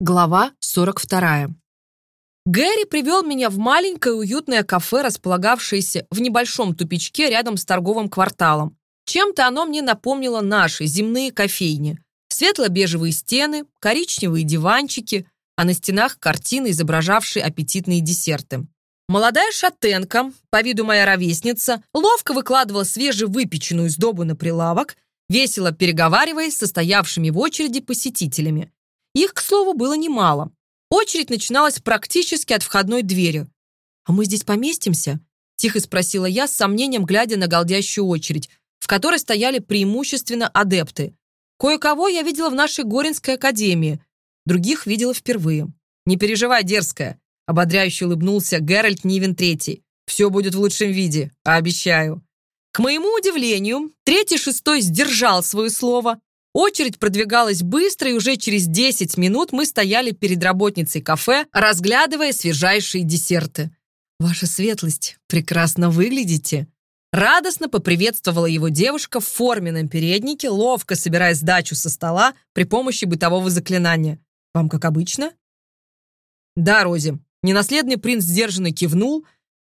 Глава 42. Гэри привел меня в маленькое уютное кафе, располагавшееся в небольшом тупичке рядом с торговым кварталом. Чем-то оно мне напомнило наши земные кофейни. Светло-бежевые стены, коричневые диванчики, а на стенах картины, изображавшие аппетитные десерты. Молодая шатенка, по виду моя ровесница, ловко выкладывала свежевыпеченную сдобу на прилавок, весело переговариваясь с стоявшими в очереди посетителями. Их, к слову, было немало. Очередь начиналась практически от входной двери. «А мы здесь поместимся?» – тихо спросила я, с сомнением глядя на голдящую очередь, в которой стояли преимущественно адепты. Кое-кого я видела в нашей Горинской академии, других видела впервые. «Не переживай, дерзкая», – ободряюще улыбнулся Геральт Нивен Третий. «Все будет в лучшем виде, обещаю». К моему удивлению, третий шестой сдержал свое слово Очередь продвигалась быстро, и уже через 10 минут мы стояли перед работницей кафе, разглядывая свежайшие десерты. «Ваша светлость, прекрасно выглядите!» Радостно поприветствовала его девушка в форменном переднике, ловко собирая сдачу со стола при помощи бытового заклинания. «Вам как обычно?» «Да, Рози». Ненаследный принц сдержанно кивнул,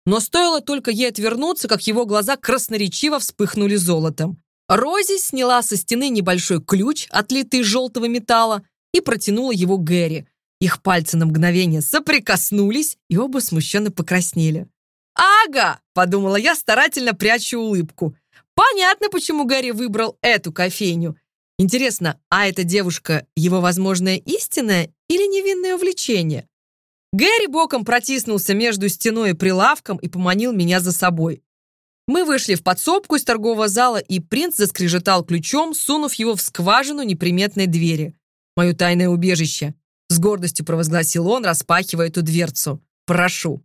но стоило только ей отвернуться, как его глаза красноречиво вспыхнули золотом. Рози сняла со стены небольшой ключ, отлитый из желтого металла, и протянула его Гэри. Их пальцы на мгновение соприкоснулись, и оба смущенно покраснели. «Ага!» – подумала я, старательно прячу улыбку. «Понятно, почему Гарри выбрал эту кофейню. Интересно, а эта девушка – его возможное истинное или невинное увлечение?» Гэри боком протиснулся между стеной и прилавком и поманил меня за собой. Мы вышли в подсобку из торгового зала, и принц заскрежетал ключом, сунув его в скважину неприметной двери. «Мое тайное убежище!» С гордостью провозгласил он, распахивая эту дверцу. «Прошу!»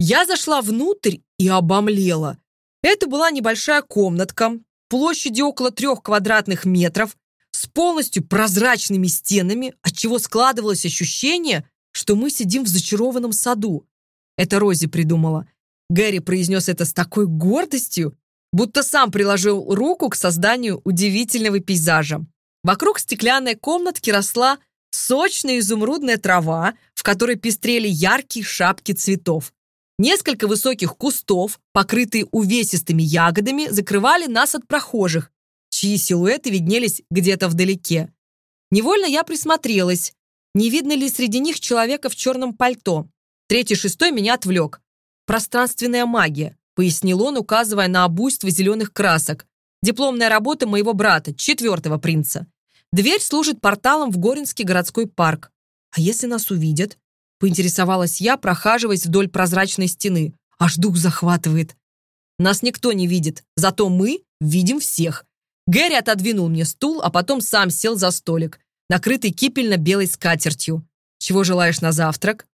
Я зашла внутрь и обомлела. Это была небольшая комнатка, площадью около трех квадратных метров, с полностью прозрачными стенами, отчего складывалось ощущение, что мы сидим в зачарованном саду. Это Рози придумала. Гэри произнес это с такой гордостью, будто сам приложил руку к созданию удивительного пейзажа. Вокруг стеклянной комнатки росла сочная изумрудная трава, в которой пестрели яркие шапки цветов. Несколько высоких кустов, покрытые увесистыми ягодами, закрывали нас от прохожих, чьи силуэты виднелись где-то вдалеке. Невольно я присмотрелась, не видно ли среди них человека в черном пальто. Третий шестой меня отвлек. Пространственная магия, пояснил он, указывая на обуйство зеленых красок. Дипломная работа моего брата, четвертого принца. Дверь служит порталом в Горинский городской парк. А если нас увидят? Поинтересовалась я, прохаживаясь вдоль прозрачной стены. Аж дух захватывает. Нас никто не видит, зато мы видим всех. Гэри отодвинул мне стул, а потом сам сел за столик, накрытый кипельно-белой скатертью. «Чего желаешь на завтрак?»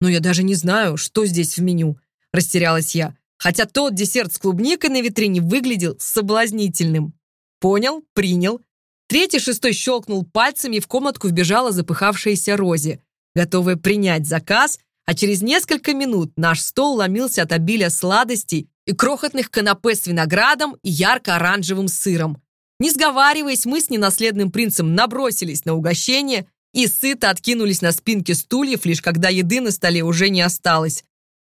Но «Ну, я даже не знаю, что здесь в меню растерялась я, хотя тот десерт с клубникой на витрине выглядел соблазнительным. Понял, принял. Третий шестой щелкнул пальцами, и в комнатку вбежала запыхавшаяся Рози, готовая принять заказ, а через несколько минут наш стол ломился от обилия сладостей и крохотных канапе с виноградом и ярко-оранжевым сыром. Не сговариваясь, мы с ненаследным принцем набросились на угощение и сыто откинулись на спинки стульев, лишь когда еды на столе уже не осталось.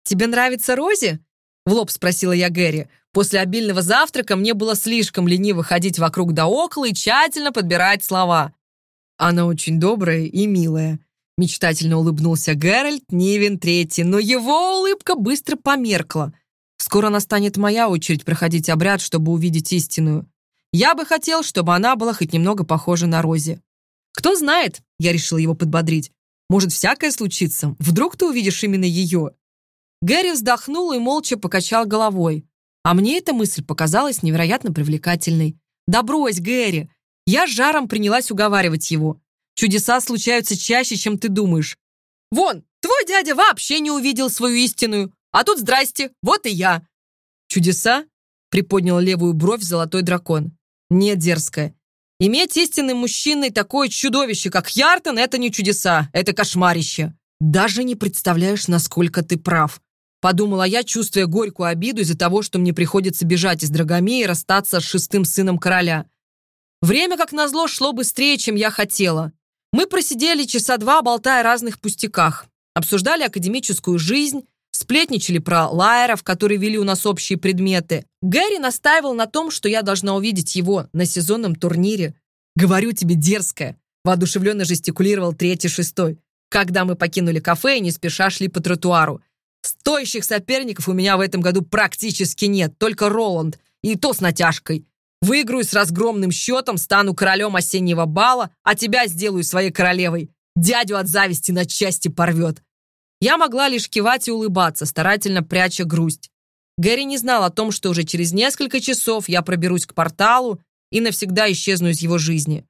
«Тебе нравится Рози?» В лоб спросила я Гэри. После обильного завтрака мне было слишком лениво ходить вокруг да около и тщательно подбирать слова. «Она очень добрая и милая», — мечтательно улыбнулся Геральт Нивен Третий, но его улыбка быстро померкла. «Скоро настанет моя очередь проходить обряд, чтобы увидеть истинную. Я бы хотел, чтобы она была хоть немного похожа на Рози». «Кто знает», — я решил его подбодрить, «может, всякое случится. Вдруг Гэри вздохнул и молча покачал головой. А мне эта мысль показалась невероятно привлекательной. «Да брось, Гэри!» Я жаром принялась уговаривать его. «Чудеса случаются чаще, чем ты думаешь. Вон, твой дядя вообще не увидел свою истинную, а тут здрасте, вот и я». «Чудеса?» — приподнял левую бровь золотой дракон. «Нет, дерзкая. Иметь истинным мужчиной такое чудовище, как Яртон, это не чудеса, это кошмарище. Даже не представляешь, насколько ты прав». Подумала я, чувствуя горькую обиду из-за того, что мне приходится бежать из Драгомеи и расстаться с шестым сыном короля. Время, как назло, шло быстрее, чем я хотела. Мы просидели часа два, болтая о разных пустяках. Обсуждали академическую жизнь, сплетничали про лайеров, которые вели у нас общие предметы. Гэри настаивал на том, что я должна увидеть его на сезонном турнире. «Говорю тебе, дерзкая!» воодушевленно жестикулировал третий шестой, когда мы покинули кафе и не спеша шли по тротуару. Стоящих соперников у меня в этом году практически нет, только Роланд, и то с натяжкой. Выиграю с разгромным счетом, стану королем осеннего бала, а тебя сделаю своей королевой. Дядю от зависти на части порвет. Я могла лишь кивать и улыбаться, старательно пряча грусть. Гэри не знал о том, что уже через несколько часов я проберусь к порталу и навсегда исчезну из его жизни.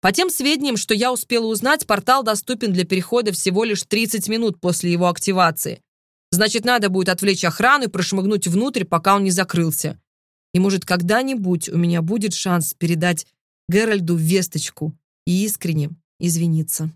По тем сведениям, что я успела узнать, портал доступен для перехода всего лишь 30 минут после его активации. Значит, надо будет отвлечь охрану и прошмыгнуть внутрь, пока он не закрылся. И, может, когда-нибудь у меня будет шанс передать Геральду весточку и искренне извиниться.